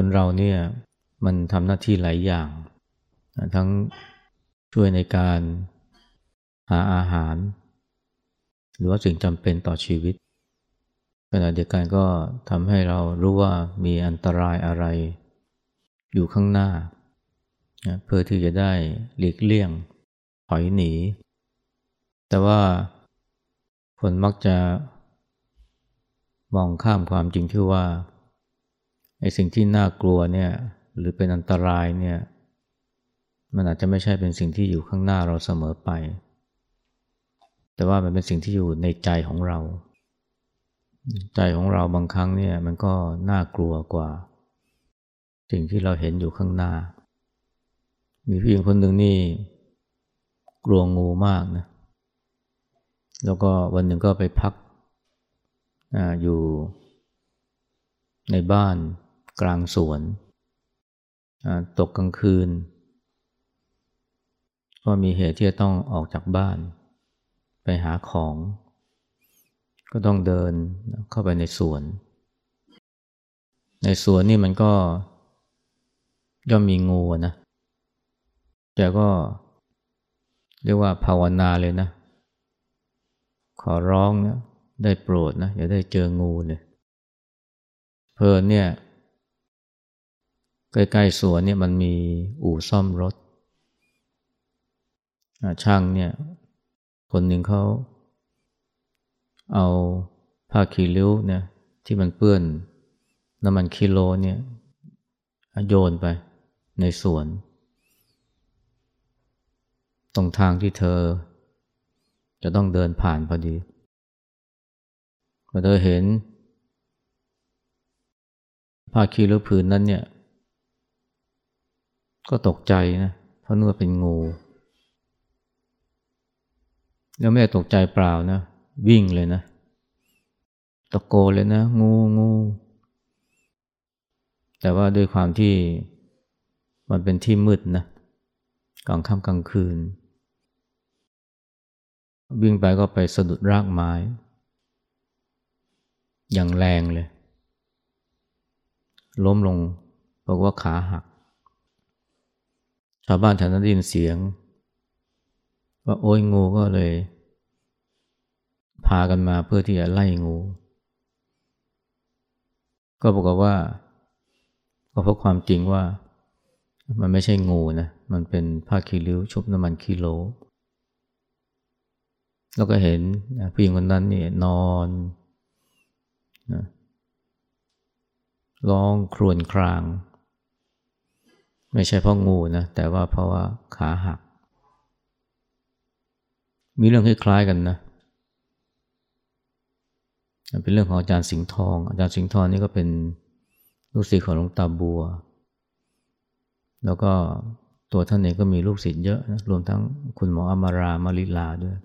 คนเราเนี่ยมันทำหน้าที่หลายอย่าง ทั้งช่วยในการหาอาหาร หรือว่าสิ่งจำเป็นต่อชีวิตขณะเดียวกันก็ทำให้เรารู้ว่ามีอันตรายอะไรอยู่ข้างหน้า เพื่อที่จะได้หลีกเลี่ยงถอยหนี แต่ว่าคนมักจะมองข้ามความจริงที่ว่า ไอ้สิ่งที่น่ากลัวเนี่ยหรือเป็นอันตรายเนี่ยมันอาจจะไม่ใช่เป็นสิ่งที่อยู่ข้างหน้าเราเสมอไป แต่ว่ามันเป็นสิ่งที่อยู่ในใจของเรา ใจของเราบางครั้งเนี่ยมันก็น่ากลัวกว่า สิ่งที่เราเห็นอยู่ข้างหน้า มีผู้หญิงคนหนึ่งนี่ กลัวงูมากนะ แล้วก็วันหนึ่งก็ไปพักออยู่ในบ้าน กลางสวน ตกกลางคืน ก็มีเหตุที่จะต้องออกจากบ้าน ไปหาของ ก็ต้องเดินเข้าไปในสวน ในสวนนี่มันก็ย่อมมีงูนะแต่ก็เรียกว่าภาวนาเลยนะ ขอร้องนะได้โปรดนะอย่าได้เจองูเลยเพลินเนี่ย ใกล้ๆสวนเนี่ยมันมีอู่ซ่อมรถ ช่างเนี่ย คนหนึ่งเขาเอาผ้าขีริ้วเนี่ยที่มันเปื้อนน้ำมันคิโลเนี่ยโยนไปในสวน ตรงทางที่เธอ จะต้องเดินผ่านพอดีพอเธอเห็นผ้าคีริ้วผืนนั้นเนี่ย ก็ตกใจนะเพราะนึกว่าเป็นงู แล้วไม่ตกใจเปล่านะ วิ่งเลยนะ ตะโกนเลยนะ งูงู แต่ว่าด้วยความที่มันเป็นที่มืดนะกลางค่ำกลางคืน วิ่งไปก็ไปสะดุดรากไม้ อย่างแรงเลย ล้มลงบอกว่าขาหัก ชาวบ้านแถวนั้นได้ยินเสียง ว่าโอ้ยงูก็เลย พากันมาเพื่อที่จะไล่งู ก็บอกว่า ก็เพราะความจริงว่า มันไม่ใช่งูนะ มันเป็นผ้าคีริ้วชุบน้ำมันคีโล แล้วก็เห็นผู้หญิงคนนั้นนี่นอนนะร้องครวญคราง ไม่ใช่เพราะงูนะ แต่ว่าเพราะว่าขาหัก มีเรื่องคล้ายๆกันนะ เป็นเรื่องของอาจารย์สิงห์ทอง อาจารย์สิงห์ทองนี่ก็เป็นลูกศิษย์ของหลวงตาบัว แล้วก็ตัวท่านเองก็มีลูกศิษย์เยอะนะ รวมทั้งคุณหมออมารามาริลาด้วย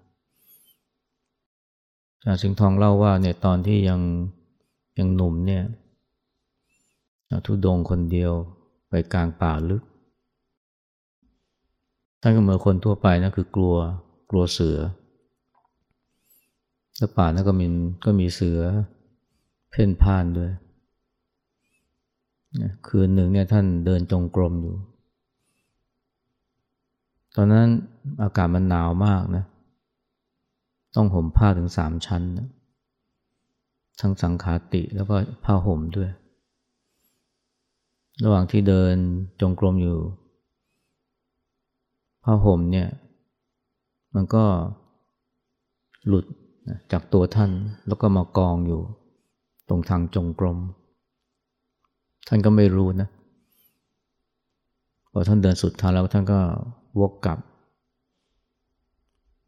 อาจารย์สิงห์ทองเล่าว่าเนี่ยตอนที่ยังยังหนุ่มเนี่ยทุดงคนเดียว ไปกลางป่าลึก ท่านก็เหมือนคนทั่วไปนะคือกลัวกลัวเสือ แล้วป่านั้นก็มีก็มีเสือเพ่นพ่านด้วย คืนหนึ่งเนี่ยท่านเดินจงกรมอยู่ ตอนนั้นอากาศมันหนาวมากนะ ต้องห่มผ้าถึงสามชั้นนะทั้งสังขาติแล้วก็ผ้าห่มด้วย ระหว่างที่เดินจงกรมอยู่ผ้าห่มเนี่ย มันก็หลุดจากตัวท่านแล้วก็มากองอยู่ ตรงทางจงกรม ท่านก็ไม่รู้นะพอท่านเดินสุดทางแล้วท่านก็วกกลับ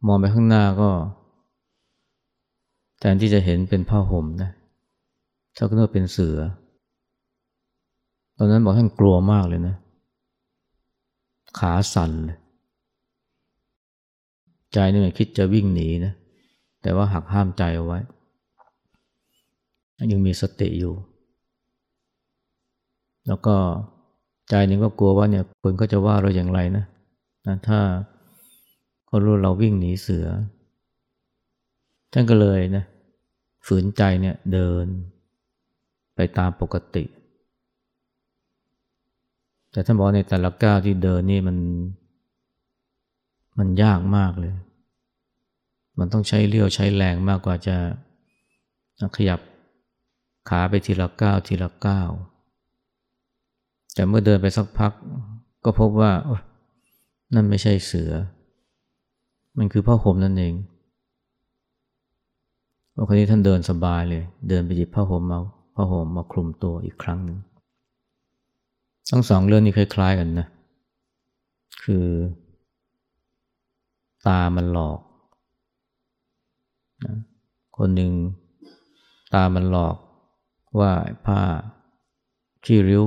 มองไปข้างหน้าก็แทนที่จะเห็นเป็นผ้าห่มนะท่านก็นึกเป็นเสือ ตอนนั้นบอกท่านกลัวมากเลยนะ ขาสั่นเลยใจนี่มันคิดจะวิ่งหนีนะ แต่ว่าหักห้ามใจเอาไว้ ยังมีสติอยู่ แล้วก็ใจนึงก็กลัวว่าเนี่ยคนก็จะว่าเราอย่างไรนะนะถ้าเขารู้เราวิ่งหนีเสือ ท่านก็เลยนะฝืนใจเนี่ยเดิน ไปตามปกติ แต่ท่านบอกในแต่ละก้าวที่เดินนี่มัน มันยากมากเลย มันต้องใช้เลี้ยวใช้แรงมากกว่าจะขยับขาไปทีละก้าวทีละก้าวแต่เมื่อเดินไปสักพัก ก็พบว่านั่นไม่ใช่เสือ มันคือผ้าห่มนั่นเองว่าคนนี้ท่านเดินสบายเลย เดินไปหยิบผ้าห่มมาผ้าห่มมาคลุมตัวอีกครั้งหนึ่ง ทั้งสองเรื่องนี้คล้ายๆกันนะ คือ ตามันหลอกนะคนหนึ่งตามันหลอกว่าผ้าขี้ริ้ว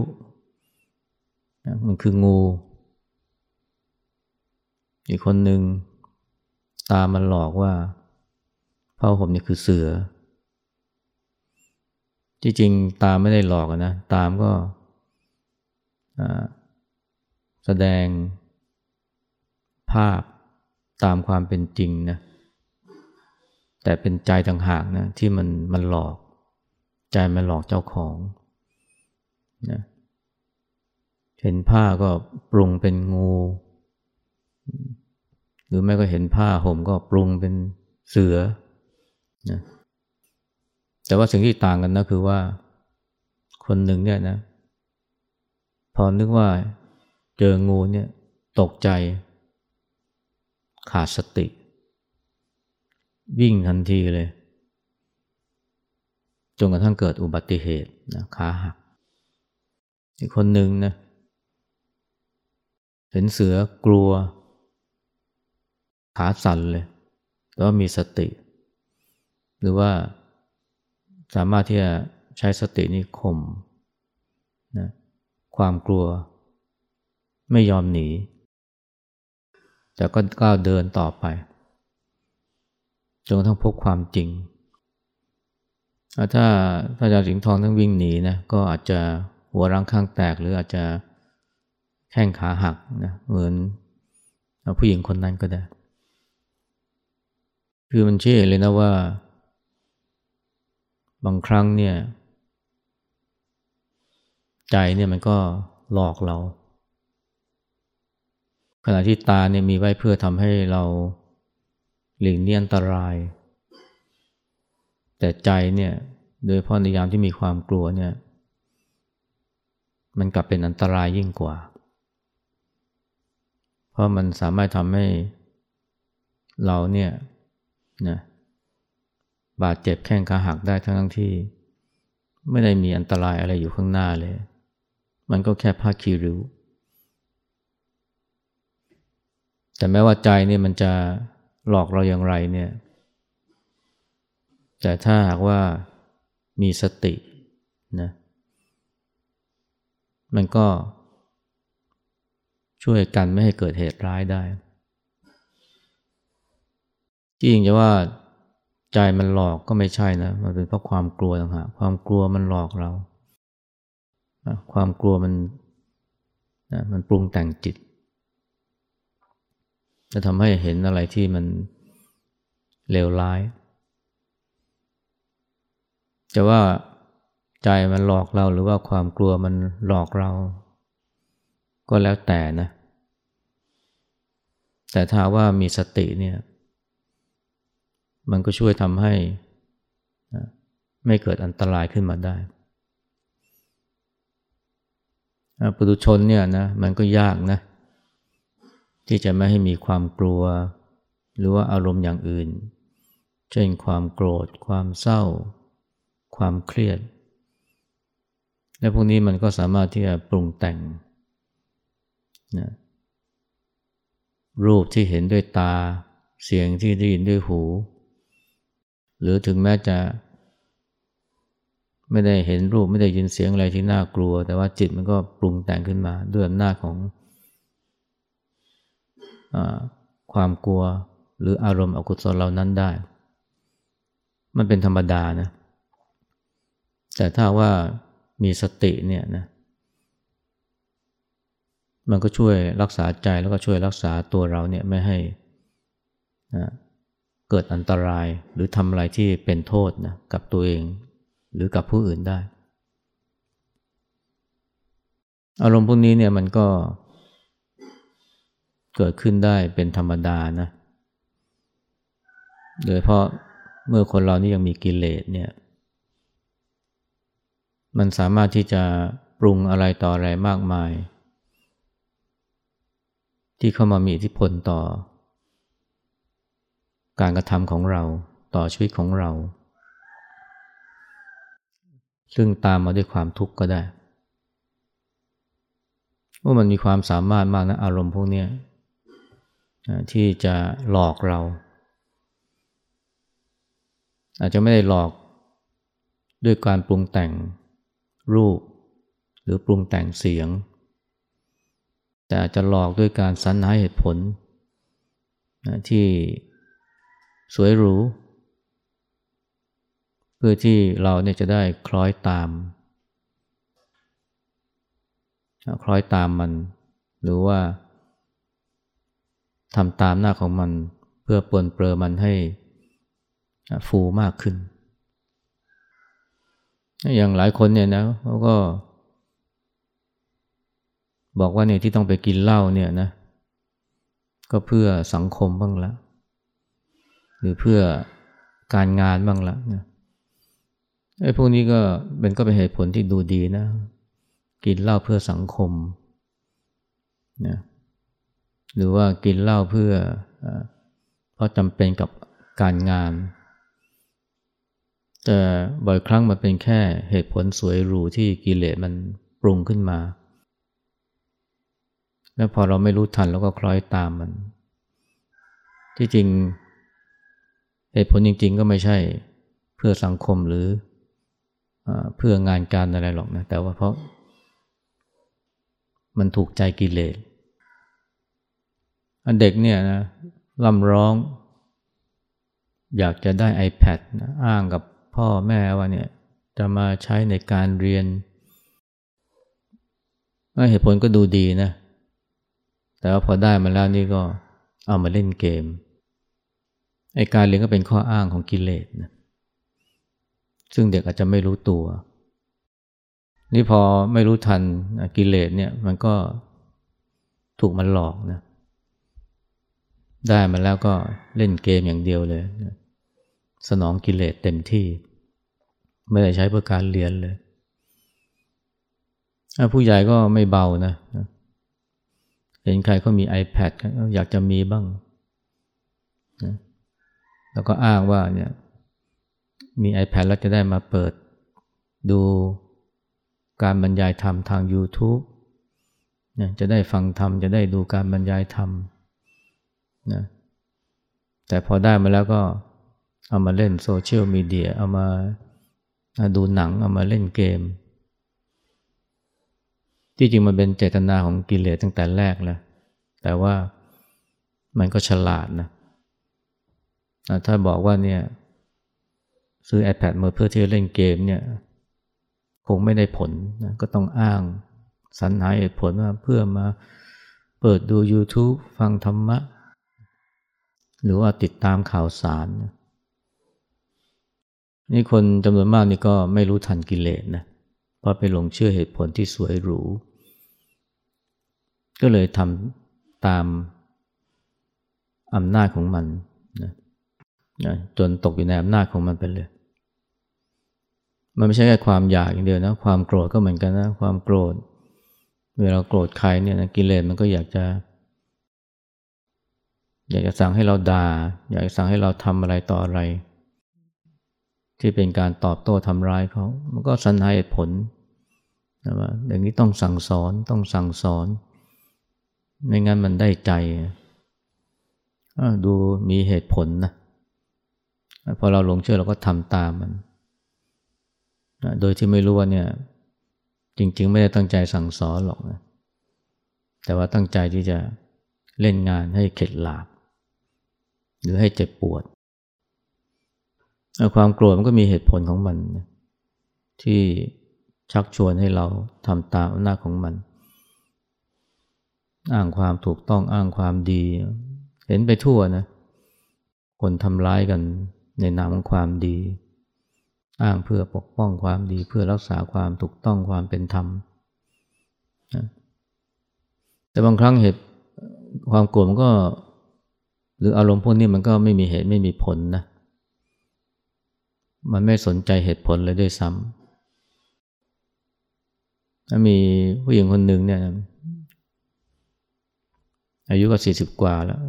มันคืองู อีกคนหนึ่งตามันหลอกว่าผ้าห่มนี่คือเสือจริงๆตาไม่ได้หลอกนะ ตามก็ แสดงภาพตามความเป็นจริงนะแต่เป็นใจต่างหากนะที่มันมันหลอก ใจมันหลอกเจ้าของนะเห็นผ้าก็ปรุงเป็นงู หรือไม่ก็เห็นผ้าห่มก็ปรุงเป็นเสือนะแต่ว่าสิ่งที่ต่างกันนะคือว่า คนหนึ่งเนี่ยนะ อนึกว่าเจองูเนี่ยตกใจขาดสติ วิ่งทันทีเลย จนกระทั่งเกิดอุบัติเหตุนะขาหัก อีกคนหนึ่งนะเห็นเสือกลัว ขาสั่นเลยแต่ว่ามีสติ หรือว่าสามารถที่จะใช้สตินี้ข่มนะ ความกลัว ไม่ยอมหนี แต่ก็ก้าวเดินต่อไปจนกระทั่งพบความจริง ถ้าถ้าอาจารย์สิงห์ทองต้องวิ่งหนีนะก็อาจจะหัวรังข้างแตก หรืออาจจะแข้งขาหักนะเหมือนผู้หญิงคนนั้นก็ได้ คือมันเชื่อเลยนะว่า บางครั้งเนี่ย ใจเนี่ยมันก็หลอกเรา ขณะที่ตาเนี่ยมีไว้เพื่อทำให้เราหลีกเลี่ยงอันตราย แต่ใจเนี่ยโดยเพราะในยามที่มีความกลัวเนี่ย มันกลับเป็นอันตรายยิ่งกว่า เพราะมันสามารถทำให้เราเนี่ยนะบาดเจ็บแข้งขาหักได้ทั้งที่ ไม่ได้มีอันตรายอะไรอยู่ข้างหน้าเลย มันก็แค่ผ้าคีริ้ว แต่แม้ว่าใจนี่มันจะหลอกเราอย่างไรเนี่ย แต่ถ้าหากว่ามีสตินะมันก็ช่วยกันไม่ให้เกิดเหตุร้ายได้จริงจะว่าใจมันหลอกก็ไม่ใช่นะ มันเป็นเพราะความกลัวต่างหากความกลัวมันหลอกเรา ความกลัวมันนะมันปรุงแต่งจิต จะทำให้เห็นอะไรที่มันเลวร้าย จะว่าใจมันหลอกเราหรือว่าความกลัวมันหลอกเรา ก็แล้วแต่นะ แต่ถ้าว่ามีสติเนี่ย มันก็ช่วยทำให้ไม่เกิดอันตรายขึ้นมาได้ ปุถุชนเนี่ยนะมันก็ยากนะที่จะไม่ให้มีความกลัว หรือว่าอารมณ์อย่างอื่น เช่นความโกรธ ความเศร้า ความเครียด และพวกนี้มันก็สามารถที่จะปรุงแต่งนะรูปที่เห็นด้วยตา เสียงที่ได้ยินด้วยหู หรือถึงแม้จะ ไม่ได้เห็นรูปไม่ได้ยินเสียงอะไรที่น่ากลัว แต่ว่าจิตมันก็ปรุงแต่งขึ้นมาด้วยอำนาจของอความกลัวหรืออารมณ์อกุศลเหล่านั้นได้ มันเป็นธรรมดานะ แต่ถ้าว่ามีสติเนี่ยนะ มันก็ช่วยรักษาใจแล้วก็ช่วยรักษาตัวเราเนี่ยไม่ให้นะเกิดอันตรายหรือทำอะไรที่เป็นโทษนะกับตัวเอง หรือกับผู้อื่นได้ อารมณ์พวกนี้เนี่ยมันก็เกิดขึ้นได้เป็นธรรมดานะ โดยเพราะเมื่อคนเรานี่ยังมีกิเลสเนี่ย มันสามารถที่จะปรุงอะไรต่ออะไรมากมาย ที่เข้ามามีอิทธิพลต่อ การกระทำของเราต่อชีวิตของเรา ซึ่งตามมาด้วยความทุกข์ก็ได้ว่ามันมีความสามารถมากนะอารมณ์พวกนี้ที่จะหลอกเรา อาจจะไม่ได้หลอกด้วยการปรุงแต่งรูป หรือปรุงแต่งเสียง แต่อาจจะหลอกด้วยการสรรหาเหตุผลที่สวยหรู เพื่อที่เราเนี่ยจะได้คล้อยตาม คล้อยตามมัน หรือว่าทำตามหน้าของมันเพื่อปลนเปลือมันให้ฟูมากขึ้น อย่างหลายคนเนี่ยนะเขาก็ บอกว่าเนี่ยที่ต้องไปกินเหล้าเนี่ยนะ ก็เพื่อสังคมบ้างละ หรือเพื่อการงานบ้างละนะ ไอ้พวกนี้ก็เป็นก็เป็นเหตุผลที่ดูดีนะ กินเหล้าเพื่อสังคมนะหรือว่ากินเหล้าเพื่อเพราะจำเป็นกับการงาน แต่บ่อยครั้งมันเป็นแค่เหตุผลสวยหรูที่กิเลสมันปรุงขึ้นมา แล้วพอเราไม่รู้ทันแล้วก็คล้อยตามมัน ที่จริงเหตุผลจริง ๆ ก็ไม่ใช่เพื่อสังคมหรือ เพื่องานการอะไรหรอกนะ แต่ว่าเพราะ มันถูกใจกิเลสอันเด็กเนี่ยนะลำร้อง อยากจะได้ iPad นะอ้างกับพ่อแม่ว่าเนี่ยจะมาใช้ในการเรียน เหตุผลก็ดูดีนะ แต่ว่าพอได้มาแล้วนี่ก็เอามาเล่นเกม ไอการเรียนก็เป็นข้ออ้างของกิเลสนะ ซึ่งเด็กอาจจะไม่รู้ตัว นี่พอไม่รู้ทันกิเลสเนี่ยมันก็ถูกมันหลอกนะ ได้มาแล้วก็เล่นเกมอย่างเดียวเลย สนองกิเลสเต็มที่ ไม่ได้ใช้เพื่อการเรียนเลยผู้ใหญ่ก็ไม่เบานะเห็นใครเขามี iPad อยากจะมีบ้างแล้วก็อ้างว่าเนี่ย มี iPad แล้วจะได้มาเปิดดูการบรรยายธรรมทาง YouTube นี่ยจะได้ฟังธรรม จะได้ดูการบรรยายธรรมนะแต่พอได้มาแล้วก็เอามาเล่นโซเชียลมีเดียเอามาดูหนัง เอามาเล่นเกม ที่จริงมันเป็นเจตนาของกิเลสตั้งแต่แรกแล้วแต่ว่ามันก็ฉลาดนะถ้าบอกว่าเนี่ย ซื้อ iPad มาเพื่อที่จะเล่นเกมเนี่ยคงไม่ได้ผลนะก็ต้องอ้างสรรหาเหตุผลว่าเพื่อมาเปิดดู YouTube ฟังธรรมะ หรือว่าติดตามข่าวสาร นี่คนจำนวนมากนี่ก็ไม่รู้ทันกิเลสนะเพราะไปหลงเชื่อเหตุผลที่สวยหรู ก็เลยทำตามอำนาจของมันนะนะจนตกอยู่ในอำนาจของมันไปเลย มันไม่ใช่แค่ความอยากอย่างเดียวนะความโกรธก็เหมือนกันนะความโกรธ เวลาโกรธใครเนี่ยนะกิเลสมันก็อยากจะ อยากจะสั่งให้เราดา่า อยากจะสั่งให้เราทำอะไรต่ออะไร ที่เป็นการตอบโต้ทำร้ายเขามันก็สันหาเหตุผลนะว่าอย่างนี้ต้องสั่งสอนต้องสั่งสอน ไม่งั้นมันได้ใจดูมีเหตุผลนะพอเราหลงเชื่อเราก็ทำตามมัน โดยที่ไม่รู้ว่าเนี่ยจริง ๆ ไม่ได้ตั้งใจสั่งสอนหรอกนะแต่ว่าตั้งใจที่จะเล่นงานให้เข็ดหลาบหรือให้เจ็บปวด ความโกรธมันก็มีเหตุผลของมัน ที่ชักชวนให้เราทำตามอำนาจของมัน อ้างความถูกต้องอ้างความดี เห็นไปทั่วนะ คนทำร้ายกันในนามของความดี อ้างเพื่อปกป้องความดีเพื่อรักษาความถูกต้องความเป็นธรรมนะแต่บางครั้งเหตุความโกรธมันก็ หรืออารมณ์พวกนี้มันก็ไม่มีเหตุไม่มีผลนะ มันไม่สนใจเหตุผลเลยด้วยซ้ำมีผู้หญิงคนหนึ่งเนี่ยอายุก็สี่สิบกว่าแล้ว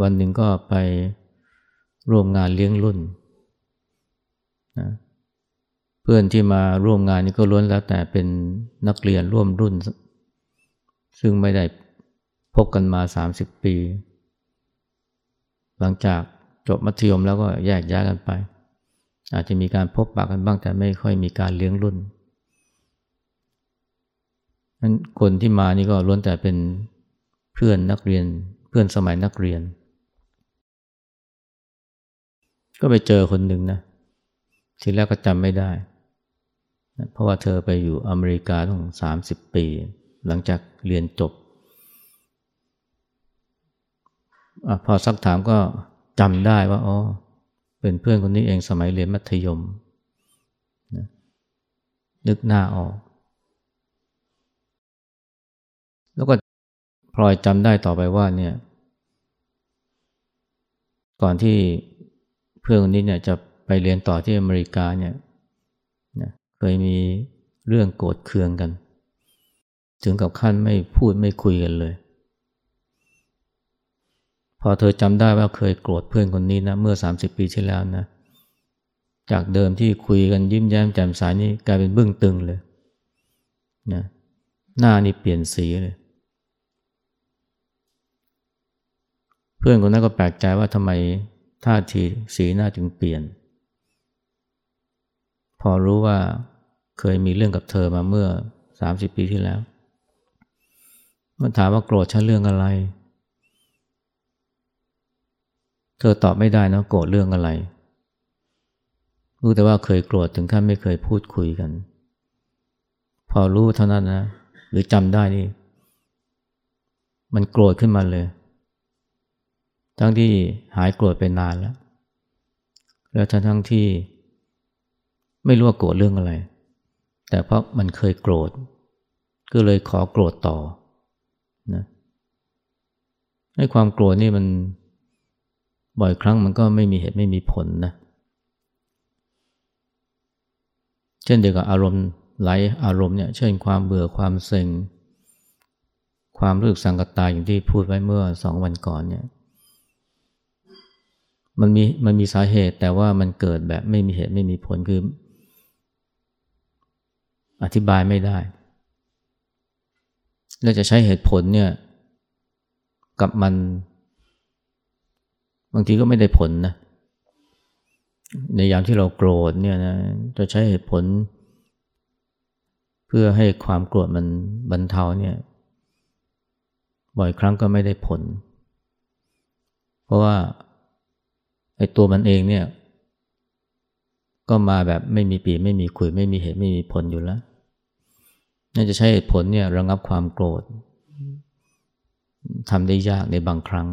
วันหนึ่งก็ไปร่วมงานเลี้ยงรุ่น นะเพื่อนที่มาร่วมงานนี้ก็ล้วนแล้วแต่เป็นนักเรียนร่วมรุ่น ซึ่งไม่ได้พบกันมาสามสิบปี หลังจากจบมัธยมแล้วก็แยกย้ายกันไป อาจจะมีการพบปะกันบ้างแต่ไม่ค่อยมีการเลี้ยงรุ่นนั้นคนที่มานี่ก็ล้วนแต่เป็นเพื่อนนักเรียนเพื่อนสมัยนักเรียน ก็ไปเจอคนหนึ่งนะ ทีแรกก็จำไม่ได้ เพราะว่าเธอไปอยู่อเมริกาตั้งสามสิบปี หลังจากเรียนจบอพอสักถามก็จำได้ว่าอ๋อเป็นเพื่อนคนนี้เองสมัยเรียนมัธยมนะนึกหน้าออก แล้วก็พลอยจำได้ต่อไปว่าเนี่ย ก่อนที่เพื่อนคนนี้เนี่ยจะ ไปเรียนต่อที่อเมริกาเนี่ยนะเคยมีเรื่องโกรธเคืองกัน ถึงกับขั้นไม่พูดไม่คุยกันเลย พอเธอจำได้ว่าเคยโกรธเพื่อนคนนี้นะ เมื่อ 30 ปีที่แล้วนะ จากเดิมที่คุยกันยิ้มแย้มแจ่มใสนี่กลายเป็นบึ้งตึงเลยนะหน้านี่เปลี่ยนสีเลย เพื่อนคนนั้นก็แปลกใจว่าทำไมท่าทีสีหน้าจึงเปลี่ยน พอรู้ว่าเคยมีเรื่องกับเธอมาเมื่อสามสิบปีที่แล้ว มันถามว่าโกรธฉันเรื่องอะไร เธอตอบไม่ได้นะโกรธเรื่องอะไร รู้แต่ว่าเคยโกรธถึงขั้นไม่เคยพูดคุยกัน พอรู้เท่านั้นนะ หรือจำได้นี่ มันโกรธขึ้นมาเลย ทั้งที่หายโกรธไปนานแล้ว แล้วทั้งทั้งที่ ไม่รู้ว่าโกรธเรื่องอะไร แต่เพราะมันเคยโกรธ ก็เลยขอโกรธต่อนะให้ความโกรธนี่มันบ่อยครั้งมันก็ไม่มีเหตุไม่มีผลนะเช่นเดียวกับอารมณ์ไหลอารมณ์เนี่ยเช่นความเบื่อความเซ็ง ความรู้สึกสังกตายอย่างที่พูดไว้เมื่อสองวันก่อนเนี่ยมันมีมันมีสาเหตุแต่ว่ามันเกิดแบบไม่มีเหตุไม่มีผลคือ อธิบายไม่ได้ แล้วจะใช้เหตุผลเนี่ยกับมัน บางทีก็ไม่ได้ผลนะ ในยามที่เราโกรธเนี่ยนะจะใช้เหตุผล เพื่อให้ความโกรธมันบรรเทาเนี่ย บ่อยครั้งก็ไม่ได้ผล เพราะว่าไอ้ตัวมันเองเนี่ย ก็มาแบบไม่มีปีไม่มีคุยไม่มีเหตุไม่มีผลอยู่แล้ว น่าจะใช้เหตุผลเนี่ยระงับความโกรธทำได้ยากในบางครั้ง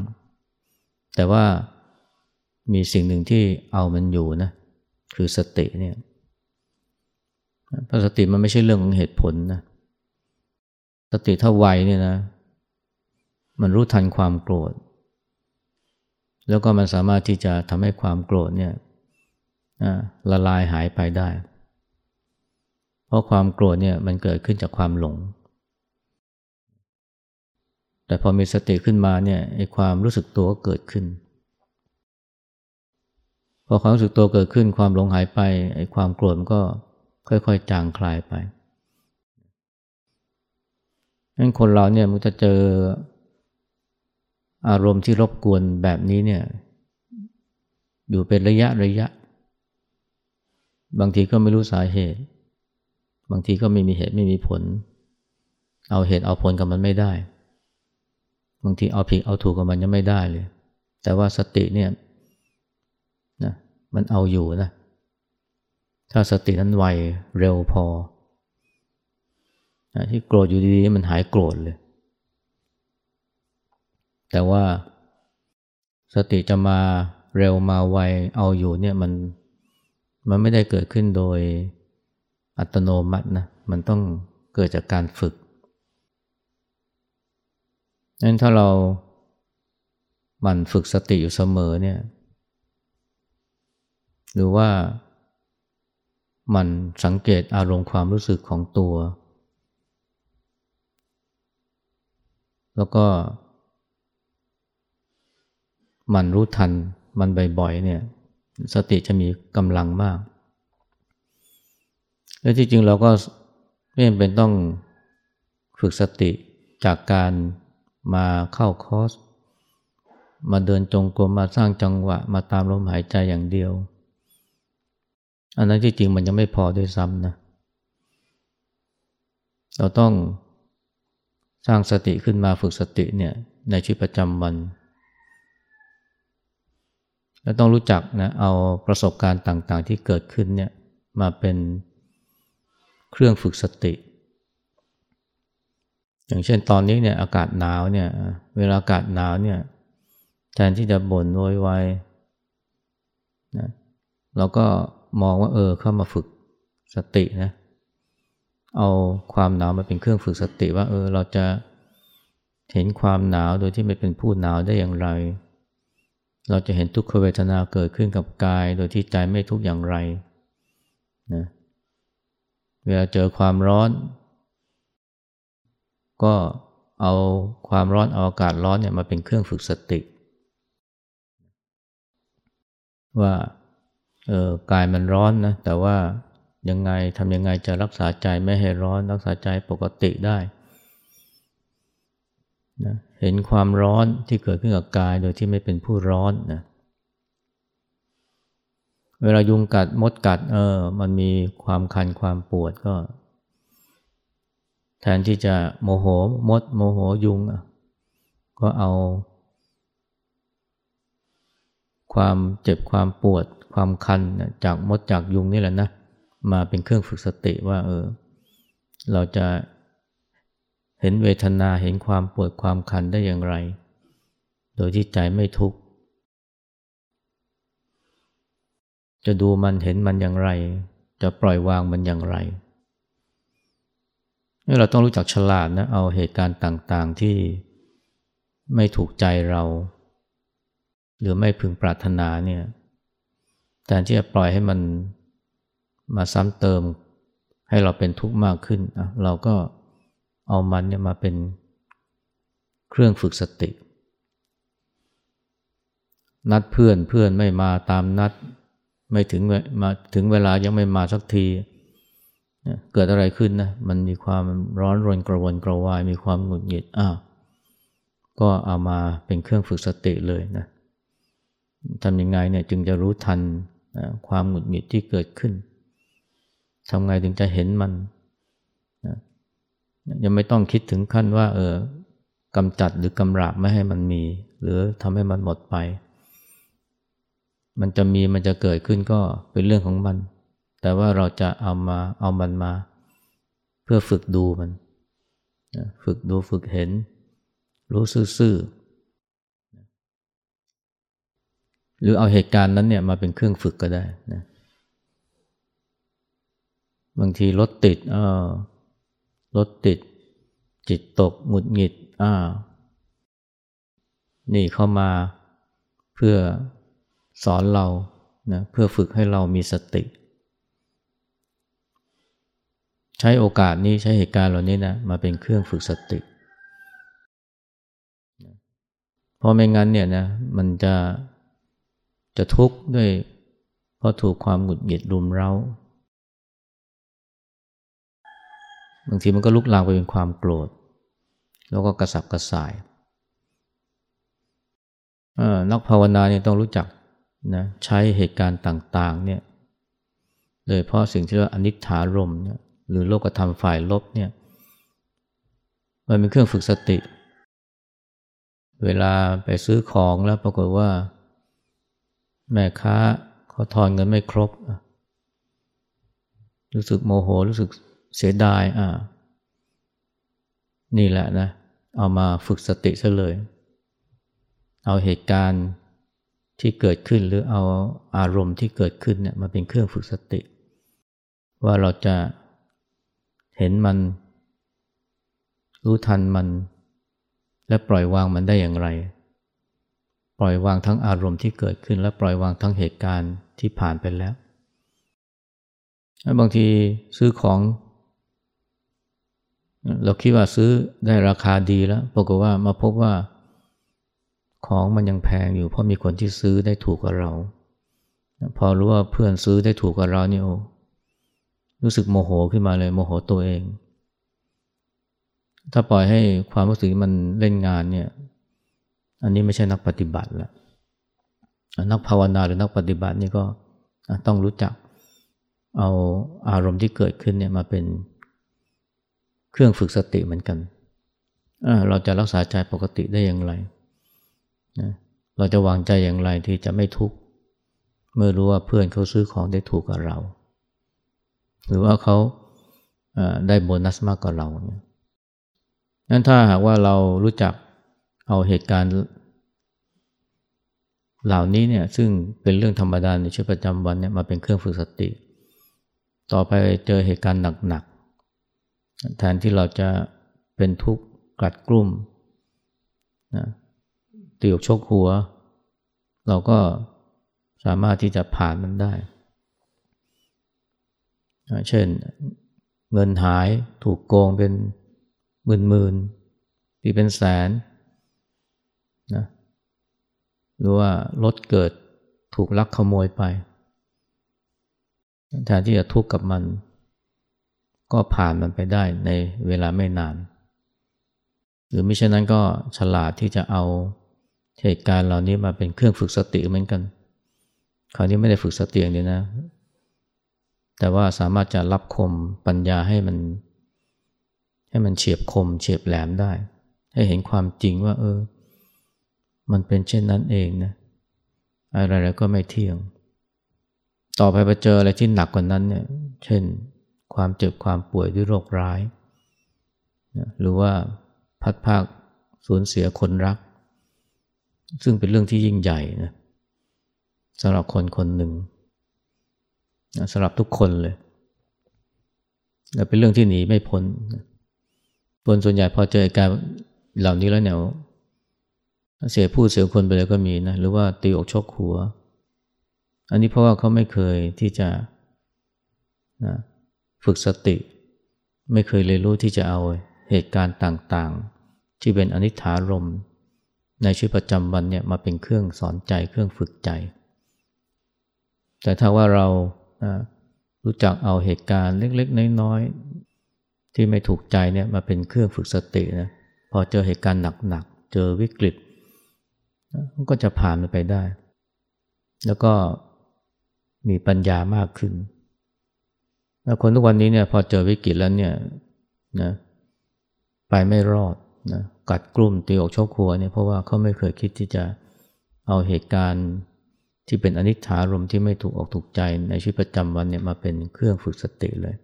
แต่ว่ามีสิ่งหนึ่งที่เอามันอยู่นะคือสติเนี่ยเพราะสติมันไม่ใช่เรื่องของเหตุผลนะสติถ้าไวเนี่ยนะ มันรู้ทันความโกรธ แล้วก็มันสามารถที่จะทำให้ความโกรธเนี่ยละลายหายไปได้ เพราะความโกรธเนี่ยมันเกิดขึ้นจากความหลง แต่พอมีสติขึ้นมาเนี่ยไอ้ความรู้สึกตัวก็เกิดขึ้น พอความรู้สึกตัวเกิดขึ้น ความหลงหายไปไอ้ความโกรธมันก็ค่อยๆ จางคลายไปงั้นคนเราเนี่ยมันจะเจออารมณ์ที่รบกวนแบบนี้เนี่ยอยู่เป็นระยะระยะ บางทีก็ไม่รู้สาเหตุ บางทีก็ไม่มีเหตุไม่มีผล เอาเหตุเอาผลกับมันไม่ได้ บางทีเอาผิดเอาถูกกับมันยังไม่ได้เลย แต่ว่าสติเนี่ยนะมันเอาอยู่นะ ถ้าสตินั้นไวเร็วพอที่โกรธอยู่ดีๆมันหายโกรธเลย แต่ว่าสติจะมาเร็วมาไวเอาอยู่เนี่ยมันมันไม่ได้เกิดขึ้นโดย อัตโนมัตินะมันต้องเกิดจากการฝึกนั้นถ้าเราหมั่นฝึกสติอยู่เสมอเนี่ย หรือว่ามันสังเกตอารมณ์ความรู้สึกของตัว แล้วก็มันรู้ทันมันบ่อยๆเนี่ย สติจะมีกำลังมาก และที่จริงเราก็ไม่จำเป็นต้องฝึกสติจากการมาเข้าคอร์สมาเดินจงกรมมาสร้างจังหวะ มาตามลมหายใจอย่างเดียว อันนั้นที่จริงมันยังไม่พอด้วยซ้ำนะ เราต้องสร้างสติขึ้นมาฝึกสติเนี่ยในชีวิตประจำวัน แล้วต้องรู้จักนะเอาประสบการณ์ต่างๆที่เกิดขึ้นเนี่ยมาเป็น เครื่องฝึกสติ อย่างเช่นตอนนี้เนี่ยอากาศหนาวเนี่ยเวลาอากาศหนาวเนี่ยแทนที่จะบ่นโวยวายนะเราก็มองว่าเออเข้ามาฝึกสตินะเอาความหนาวมาเป็นเครื่องฝึกสติว่าเออเราจะเห็นความหนาวโดยที่ไม่เป็นผู้หนาวได้อย่างไร เราจะเห็นทุกขเวทนาเกิดขึ้นกับกาย โดยที่ใจไม่ทุกข์อย่างไรนะ เวลาเจอความร้อน ก็เอาความร้อนเอาอากาศร้อนเนี่ยมาเป็นเครื่องฝึกสติ ว่าเออกายมันร้อนนะแต่ว่ายังไงทำยังไงจะรักษาใจไม่ให้ร้อน รักษาใจปกติได้นะเห็นความร้อนที่เกิดขึ้นกับกายโดยที่ไม่เป็นผู้ร้อนนะ เวลายุงกัดมดกัด เออ มันมีความคันความปวดก็ แทนที่จะโมโหมดโมโหยุงก็เอา ความเจ็บความปวด ความคันจากมดจากยุงนี่แหละนะ มาเป็นเครื่องฝึกสติว่า เออ เราจะเห็นเวทนาเห็นความปวดความคันได้อย่างไร โดยที่ใจไม่ทุกข์ จะดูมันเห็นมันอย่างไร จะปล่อยวางมันอย่างไรนี่เราต้องรู้จักฉลาดนะ เอาเหตุการณ์ต่างๆที่ไม่ถูกใจเรา หรือไม่พึงปรารถนาเนี่ยแทนที่จะปล่อยให้มันมาซ้ำเติม ให้เราเป็นทุกข์มากขึ้น เราก็เอามันเนี่ยมาเป็นเครื่องฝึกสติ นัดเพื่อนเพื่อนไม่มาตามนัด ไม่ถึงมาถึงเวลายังไม่มาสักที เกิดอะไรขึ้นนะ มันมีความร้อนรนกระวนกระวาย มีความหงุดหงิด อ้าว ก็เอามาเป็นเครื่องฝึกสติเลยนะทำยังไงเนี่ยจึงจะรู้ทันความหงุดหงิดที่เกิดขึ้น ทำไงถึงจะเห็นมันนะยังไม่ต้องคิดถึงขั้นว่า เออกำจัดหรือกำราบไม่ให้มันมี หรือทำให้มันหมดไป มันจะมีมันจะเกิดขึ้นก็เป็นเรื่องของมัน แต่ว่าเราจะเอามาเอามันมา เพื่อฝึกดูมัน ฝึกดูฝึกเห็น รู้ซื่อหรือเอาเหตุการณ์นั้นเนี่ยมาเป็นเครื่องฝึกก็ได้นะบางทีรถติดอ่ารถติด จิตตกหงุดหงิดอ่านี่เข้ามาเพื่อ สอนเรานะเพื่อฝึกให้เรามีสติ ใช้โอกาสนี้ใช้เหตุการณ์เหล่านี้นะมาเป็นเครื่องฝึกสติ เพราะไม่งั้นเนี่ยนะมันจะจะทุกข์ด้วยเพราะถูกความหงุดหงิดรุมเร้าบางทีมันก็ลุกลามไปเป็นความโกรธ แล้วก็กระสับกระส่ายนักภาวนาเนี่ยต้องรู้จัก นะใช้เหตุการณ์ต่างๆเนี่ยโดยเพราะสิ่งที่เรียกว่าอนิจฐารมหรือโลกธรรมฝ่ายลบเนี่ยมันเป็นเครื่องฝึกสติ เวลาไปซื้อของแล้วปรากฏว่า แม่ค้าเขาทอนเงินไม่ครบ รู้สึกโมโหรู้สึกเสียดายอ่านี่แหละนะ เอามาฝึกสติซะเลย เอาเหตุการณ์ ที่เกิดขึ้นหรือเอาอารมณ์ที่เกิดขึ้นเนี่ยมาเป็นเครื่องฝึกสติ ว่าเราจะเห็นมัน รู้ทันมัน และปล่อยวางมันได้อย่างไร ปล่อยวางทั้งอารมณ์ที่เกิดขึ้น และปล่อยวางทั้งเหตุการณ์ที่ผ่านไปแล้วบางทีซื้อของ เราคิดว่าซื้อได้ราคาดีแล้วปรากฏว่ามาพบว่า ของมันยังแพงอยู่เพราะมีคนที่ซื้อได้ถูกกว่าเรา พอรู้ว่าเพื่อนซื้อได้ถูกกว่าเรานี่โอ้รู้สึกโมโหขึ้นมาเลยโมโหตัวเอง ถ้าปล่อยให้ความรู้สึกมันเล่นงานเนี่ย อันนี้ไม่ใช่นักปฏิบัติแล้วนักภาวนาหรือนักปฏิบัตินี่ก็ต้องรู้จักเอาอารมณ์ที่เกิดขึ้นเนี่ยมาเป็นเครื่องฝึกสติเหมือนกัน เราจะรักษาใจปกติได้อย่างไร นะเราจะวางใจอย่างไรที่จะไม่ทุกข์เมื่อรู้ว่าเพื่อนเขาซื้อของได้ถูกกับเรา หรือว่าเขาได้โบนัสมากกว่าเราเนี่ยนั้นถ้าหากว่าเรารู้จักเอาเหตุการณ์ เหล่านี้เนี่ยซึ่งเป็นเรื่องธรรมดาในชีวิตประจำวันเนี่ยมาเป็นเครื่องฝึกสติ ต่อไปเจอเหตุการณ์หนักๆแทนที่เราจะเป็นทุกข์กัดกลุ่มนะ ตีอกชกหัว เราก็สามารถที่จะผ่านมันได้ เช่นเงินหายถูกโกงเป็นหมื่นหมื่นที่เป็นแสนนะหรือว่ารถเกิดถูกลักขโมยไป แทนที่จะทุกข์กับมัน ก็ผ่านมันไปได้ในเวลาไม่นาน หรือม่เช่นนั้นก็ฉลาดที่จะเอา เหตุการณ์เหล่านี้มาเป็นเครื่องฝึกสติเหมือนกัน คราวนี้ไม่ได้ฝึกสติอย่างเดียวนะ แต่ว่าสามารถจะรับคมปัญญาให้มัน ให้มันเฉียบคม เฉียบแหลมได้ ให้เห็นความจริงว่า เออ มันเป็นเช่นนั้นเองนะอะไรๆก็ไม่เที่ยง ต่อไปไปเจออะไรที่หนักกว่านั้นเนี่ย เช่น ความเจ็บความป่วยด้วยโรคร้าย หรือว่าพัดภาคสูญเสียคนรัก ซึ่งเป็นเรื่องที่ยิ่งใหญ่นะสำหรับคนคนหนึ่งสำหรับทุกคนเลยและเป็นเรื่องที่หนีไม่พ้นคนส่วนใหญ่พอเจอการเหล่านี้แล้วเนี่ยเสียผู้เสียคนไปเลยก็มีนะหรือว่าตีอกชกหัว อันนี้เพราะว่าเขาไม่เคยที่จะนะฝึกสติ ไม่เคยเรียนรู้ที่จะเอาเหตุการณ์ต่างๆ ที่เป็นอนิถารมณ์ ในชีวิตประจำวันเนี่ยมาเป็นเครื่องสอนใจเครื่องฝึกใจ แต่ถ้าว่าเรารู้จักเอาเหตุการณ์เล็กๆ น้อยๆ ที่ไม่ถูกใจเนี่ยมาเป็นเครื่องฝึกสตินะพอเจอเหตุการณ์หนักๆ เจอวิกฤตมันก็จะผ่านมันไปได้ แล้วก็มีปัญญามากขึ้นแล้วคนทุกวันนี้เนี่ยพอเจอวิกฤตแล้วเนี่ยนะไปไม่รอดนะ กัดกลุ่มตีอกชกหัวเนี่ยเพราะว่าเขาไม่เคยคิดที่จะเอาเหตุการณ์ที่เป็นอนิจจารมที่ไม่ถูกออกถูกใจในชีวิตประจำวันเนี่ยมาเป็นเครื่องฝึกสติเลย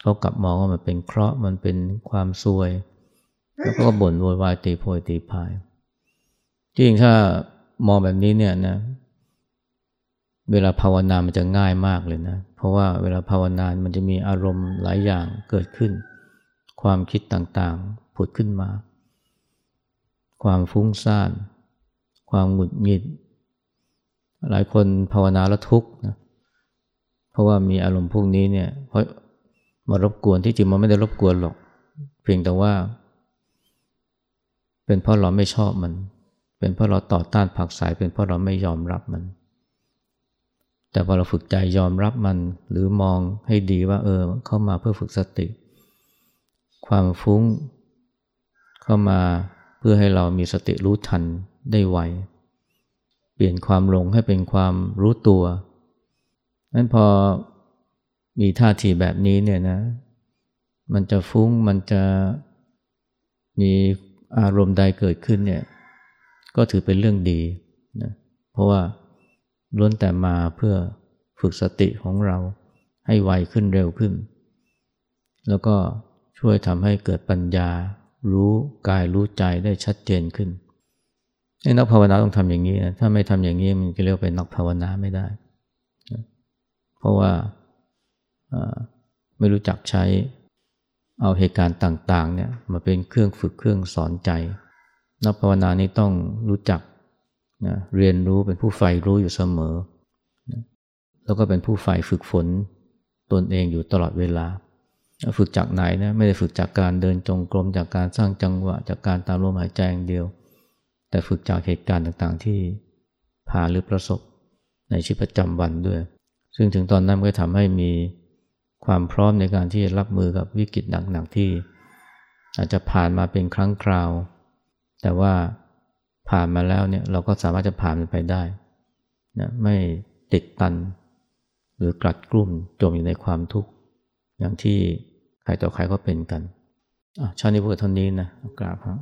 เขากลับมองว่ามันเป็นเคราะห์มันเป็นความซวย แล้วก็บ่นโวยวายตีโพยตีพายจริงถ้ามองแบบนี้เนี่ยนะเวลาภาวนามันจะง่ายมากเลยนะ เพราะว่าเวลาภาวนามันจะมีอารมณ์หลายอย่างเกิดขึ้น ความคิดต่างๆผุดขึ้นมา ความฟุ้งซ่าน ความหงุดหงิด หลายคนภาวนาแล้วทุกข์นะเพราะว่ามีอารมณ์พวกนี้เนี่ยเพราะมารบกวนที่จริงมันไม่ได้รบกวนหรอก เพียงแต่ว่า เป็นเพราะเราไม่ชอบมัน เป็นเพราะเราต่อต้านผักสาย เป็นเพราะเราไม่ยอมรับมัน แต่พอเราฝึกใจยอมรับมัน หรือมองให้ดีว่า เออ เข้ามาเพื่อฝึกสติ ความฟุ้งเข้ามา เพื่อให้เรามีสติรู้ทันได้ไว เปลี่ยนความหลงให้เป็นความรู้ตัวนั้นพอมีท่าทีแบบนี้เนี่ยนะ มันจะฟุ้งมันจะมีอารมณ์ใดเกิดขึ้นเนี่ย ก็ถือเป็นเรื่องดีนะเพราะว่าล้วนแต่มาเพื่อฝึกสติของเราให้ไวขึ้นเร็วขึ้น แล้วก็ช่วยทำให้เกิดปัญญา รู้กายรู้ใจได้ชัดเจนขึ้นนักภาวนาต้องทำอย่างนี้นะถ้าไม่ทำอย่างนี้มันจะเรียกเป็นนักภาวนาไม่ได้ เพราะว่าไม่รู้จักใช้เอาเหตุการณ์ต่างๆเนี่ยมาเป็นเครื่องฝึกเครื่องสอนใจ นักภาวนานี้ต้องรู้จักนะเรียนรู้เป็นผู้ใฝ่รู้อยู่เสมอนะแล้วก็เป็นผู้ใฝ่ฝึกฝนตนเองอยู่ตลอดเวลา ฝึกจากไหนนะไม่ได้ฝึกจากการเดินจงกรมจากการสร้างจังหวะ จากการตามลมหายใจอย่างเดียว แต่ฝึกจากเหตุการณ์ต่างๆ ที่ผ่านหรือประสบในชีวิตประจำวันด้วย ซึ่งถึงตอนนั้นก็ทำให้มีความพร้อมในการที่จะรับมือกับวิกฤตหนักๆที่ อาจจะผ่านมาเป็นครั้งคราว แต่ว่าผ่านมาแล้วเนี่ยเราก็สามารถจะผ่านมันไปได้นะไม่ติดตัน หรือกลัดกลุ่มจมอยู่ในความทุกข์อย่างที่ ใครต่อใครก็เป็นกันชาตินี้พูดเท่านี้นะกราบครับ